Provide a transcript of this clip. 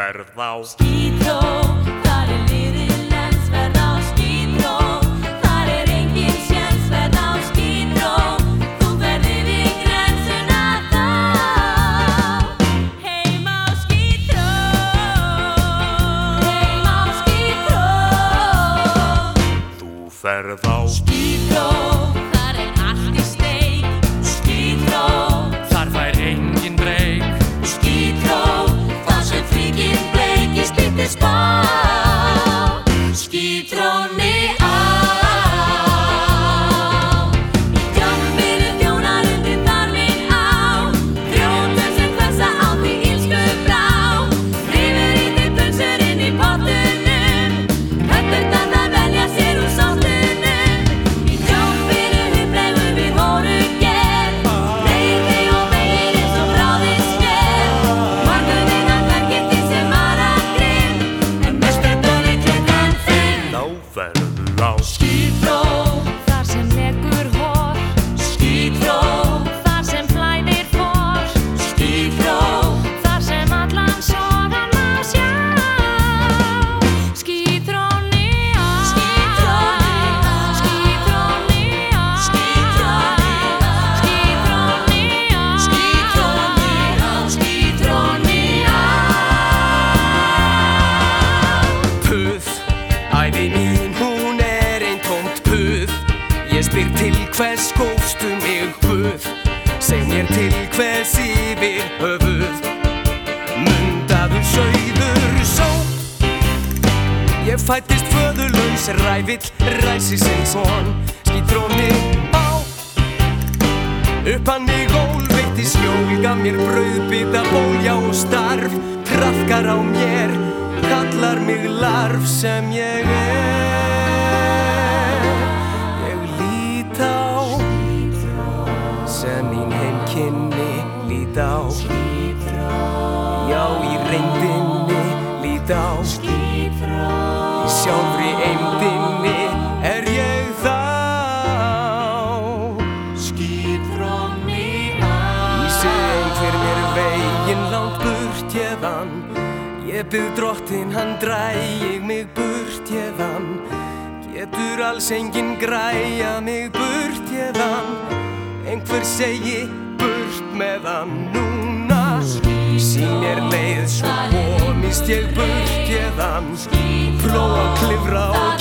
Verð á skító, þar er liðið lens Verð á skító, þar er engin sjans Verð á skító, þú verðir við grensuna þá. Heim á skító, heim á skító. Þú verð á. Skító. Sverige. Æfi mín hún er einn tómt puð. Ég spyr til hvers skófstu mig puð Seg mér til hvers yfir höfuð. Mundaður sauður sóp Ég fættist föðurlaus rævill Ræsi sinn svon Skítróni á Upp hann mig ól veitti skjól Gaf mér brauðbita, bólja og starf. Trafkar á mér mig larf sem ég er. Ég lít á Sem mín heimkynni lít á. Já, í reyndinni lít á. Í sjálfri eimdinni er ég þá. Skítróni á Ísi einhver mér veginn langt burt hérðan Ég bygg drottin hann dræg mig burt hérðan Getur alls enginn græja mig burt hérðan Einhver segi burt með hann núna. Sín mér leið svo komist ég burt hérðan Prófa að klifra og